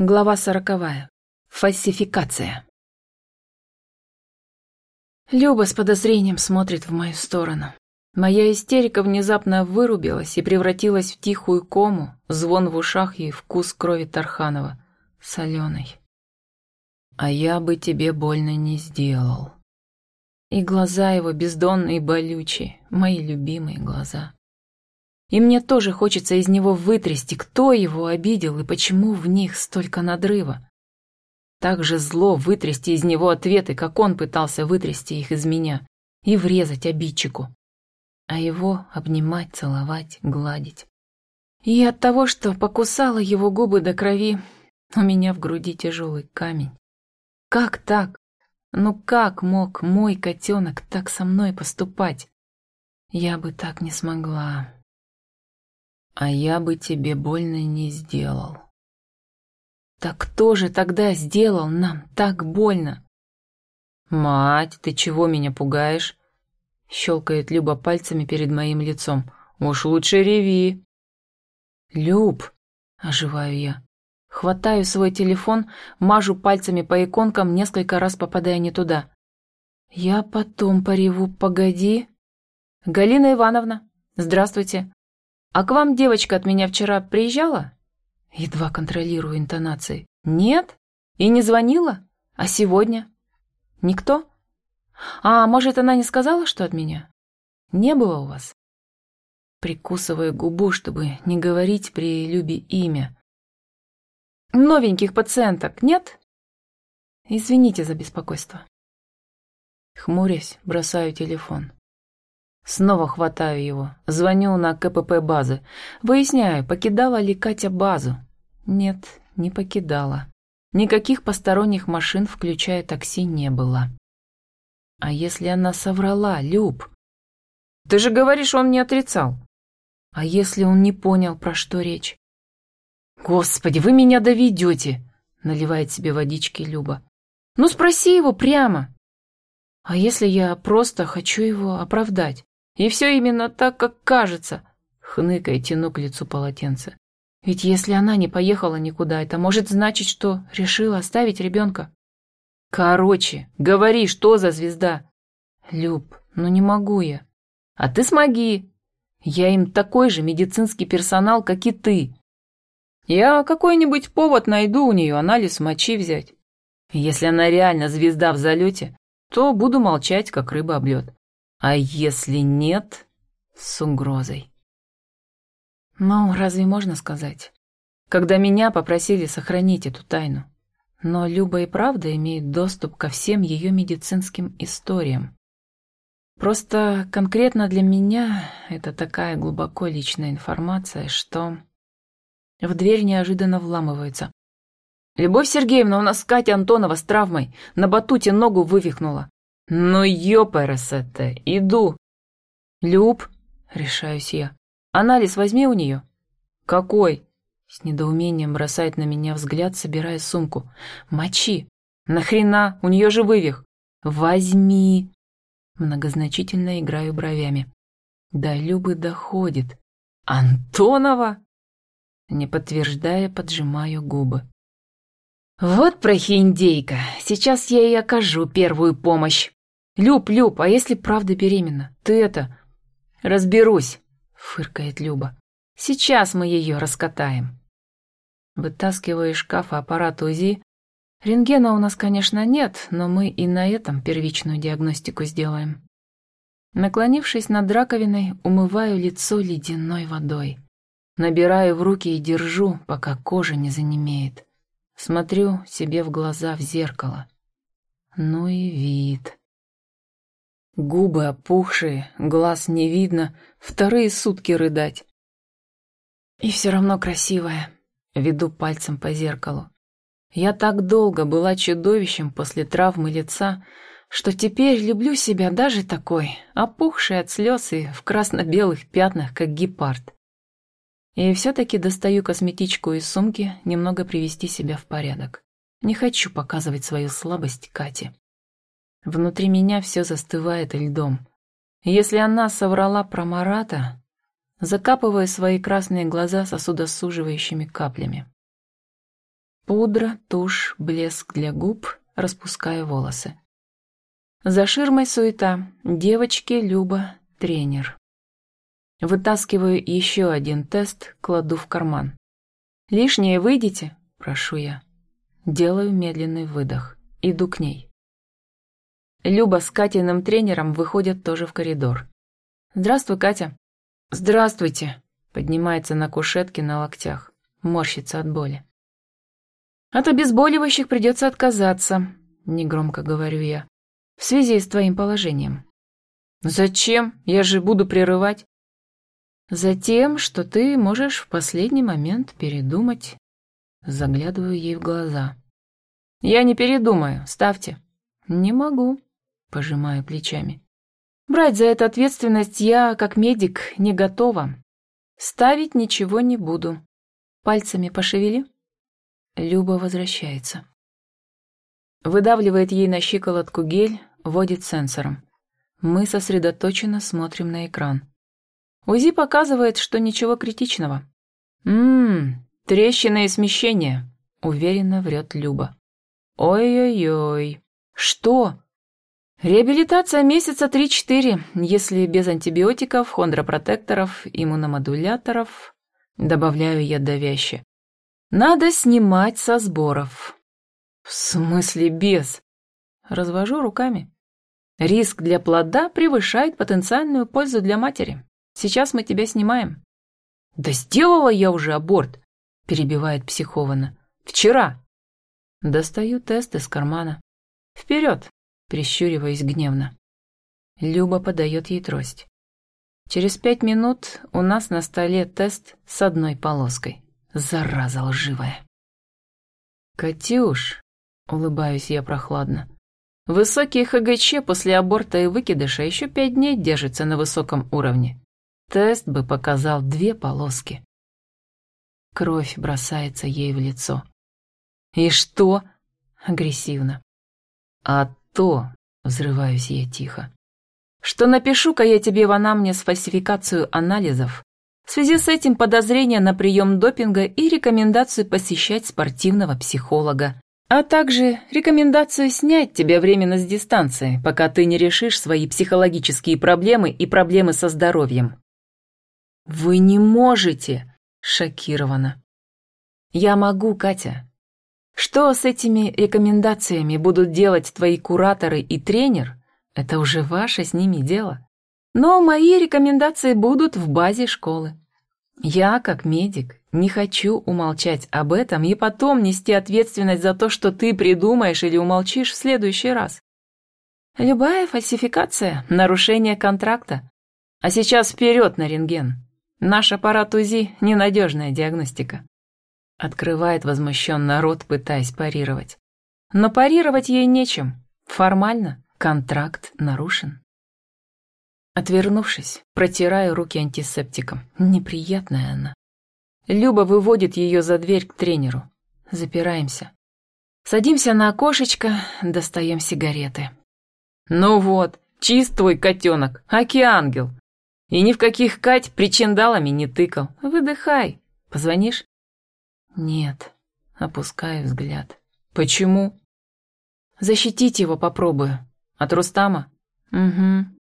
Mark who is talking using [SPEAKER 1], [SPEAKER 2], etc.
[SPEAKER 1] Глава сороковая. Фальсификация. Люба с подозрением смотрит в мою сторону. Моя истерика внезапно вырубилась и превратилась в тихую кому, звон в ушах и вкус крови Тарханова, соленой. А я бы тебе больно не сделал. И глаза его бездонные и болючие, мои любимые глаза. И мне тоже хочется из него вытрясти, кто его обидел и почему в них столько надрыва. Так же зло вытрясти из него ответы, как он пытался вытрясти их из меня, и врезать обидчику. А его обнимать, целовать, гладить. И от того, что покусала его губы до крови, у меня в груди тяжелый камень. Как так? Ну как мог мой котенок так со мной поступать? Я бы так не смогла. А я бы тебе больно не сделал. Так кто же тогда сделал нам так больно? Мать, ты чего меня пугаешь? Щелкает Люба пальцами перед моим лицом. Уж лучше реви. Люб, оживаю я. Хватаю свой телефон, мажу пальцами по иконкам, несколько раз попадая не туда. Я потом пореву, погоди. Галина Ивановна, здравствуйте. «А к вам девочка от меня вчера приезжала?» Едва контролирую интонации. «Нет? И не звонила? А сегодня? Никто? А может, она не сказала, что от меня? Не было у вас?» Прикусываю губу, чтобы не говорить при Любе имя. «Новеньких пациенток нет?» «Извините за беспокойство». Хмурясь, бросаю телефон. Снова хватаю его, звоню на КПП базы. Выясняю, покидала ли Катя базу. Нет, не покидала. Никаких посторонних машин, включая такси, не было. А если она соврала, Люб? Ты же говоришь, он не отрицал. А если он не понял, про что речь? Господи, вы меня доведете, наливает себе водички Люба. Ну спроси его прямо. А если я просто хочу его оправдать? И все именно так, как кажется. Хныкая, тяну к лицу полотенце. Ведь если она не поехала никуда, это может значить, что решила оставить ребенка. Короче, говори, что за звезда? Люб, ну не могу я. А ты смоги. Я им такой же медицинский персонал, как и ты. Я какой-нибудь повод найду у нее анализ мочи взять. Если она реально звезда в залете, то буду молчать, как рыба об лед. А если нет, с угрозой. Ну, разве можно сказать? Когда меня попросили сохранить эту тайну. Но Люба и правда имеет доступ ко всем ее медицинским историям. Просто конкретно для меня это такая глубоко личная информация, что в дверь неожиданно вламывается. «Любовь Сергеевна, у нас Катя Антонова с травмой. На батуте ногу вывихнула. «Ну, ёпарасете, иду!» «Люб!» — решаюсь я. «Анализ возьми у нее». «Какой?» С недоумением бросает на меня взгляд, собирая сумку. «Мочи!» «Нахрена? У нее же вывих!» «Возьми!» Многозначительно играю бровями. До Любы доходит. «Антонова?» Не подтверждая, поджимаю губы. «Вот прохиндейка! Сейчас я ей окажу первую помощь!» «Люб, Люб, а если правда беременна? Ты это...» «Разберусь», — фыркает Люба. «Сейчас мы ее раскатаем». Вытаскиваю из шкафа аппарат УЗИ. Рентгена у нас, конечно, нет, но мы и на этом первичную диагностику сделаем. Наклонившись над раковиной, умываю лицо ледяной водой. Набираю в руки и держу, пока кожа не занемеет. Смотрю себе в глаза в зеркало. Ну и вид. Губы опухшие, глаз не видно, вторые сутки рыдать. И все равно красивая. Веду пальцем по зеркалу. Я так долго была чудовищем после травмы лица, что теперь люблю себя даже такой, опухшей от слез и в красно-белых пятнах, как гепард. И все-таки достаю косметичку из сумки, немного привести себя в порядок. Не хочу показывать свою слабость Кате. Внутри меня все застывает льдом. Если она соврала про Марата, закапывая свои красные глаза сосудосуживающими каплями. Пудра, тушь, блеск для губ, распускаю волосы. За ширмой суета. Девочки, Люба, тренер. Вытаскиваю еще один тест, кладу в карман. «Лишнее выйдите?» – прошу я. Делаю медленный выдох. Иду к ней. Люба с Катиным тренером выходят тоже в коридор. «Здравствуй, Катя». «Здравствуйте», – поднимается на кушетке на локтях, морщится от боли. «От обезболивающих придется отказаться», — негромко говорю я, «в связи с твоим положением». «Зачем? Я же буду прерывать». «Затем, что ты можешь в последний момент передумать». Заглядываю ей в глаза. «Я не передумаю, ставьте». «Не могу», — пожимаю плечами. «Брать за это ответственность я, как медик, не готова. Ставить ничего не буду. Пальцами пошевели». Люба возвращается. Выдавливает ей на щиколотку гель, водит сенсором. Мы сосредоточенно смотрим на экран. УЗИ показывает, что ничего критичного. «Ммм, трещины и смещение», — уверенно врет Люба. «Ой-ой-ой. Что?» Реабилитация месяца 3-4, если без антибиотиков, хондропротекторов, иммуномодуляторов. Добавляю я давяще. Надо снимать со сборов. В смысле без? Развожу руками. Риск для плода превышает потенциальную пользу для матери. Сейчас мы тебя снимаем. Да сделала я уже аборт, перебивает психованно. Вчера. Достаю тест из кармана. Вперед, прищуриваясь гневно. Люба подает ей трость. Через пять минут у нас на столе тест с одной полоской. Зараза лживая. «Катюш», — улыбаюсь я прохладно, — «высокий ХГЧ после аборта и выкидыша еще пять дней держится на высоком уровне. Тест бы показал две полоски». Кровь бросается ей в лицо. «И что?» — агрессивно. «А то», — взрываюсь я тихо, — «что напишу-ка я тебе в анамнез фальсификацию анализов, в связи с этим подозрение на прием допинга и рекомендацию посещать спортивного психолога. А также рекомендацию снять тебя временно с дистанции, пока ты не решишь свои психологические проблемы и проблемы со здоровьем. «Вы не можете!» – шокирована. «Я могу, Катя. Что с этими рекомендациями будут делать твои кураторы и тренер, это уже ваше с ними дело. Но мои рекомендации будут в базе школы. Я, как медик, не хочу умолчать об этом и потом нести ответственность за то, что ты придумаешь или умолчишь в следующий раз. Любая фальсификация – нарушение контракта. А сейчас вперед на рентген. Наш аппарат УЗИ – ненадежная диагностика. Открывает возмущенно рот, пытаясь парировать. Но парировать ей нечем. Формально контракт нарушен. Отвернувшись, протираю руки антисептиком. Неприятная она. Люба выводит ее за дверь к тренеру. Запираемся. Садимся на окошечко, достаем сигареты. Ну вот, чист твой котенок, аки-ангел. И ни в каких Кать причиндалами не тыкал. Выдыхай. Позвонишь? Нет. Опускаю взгляд. Почему? Защитить его попробую. От Рустама? Угу.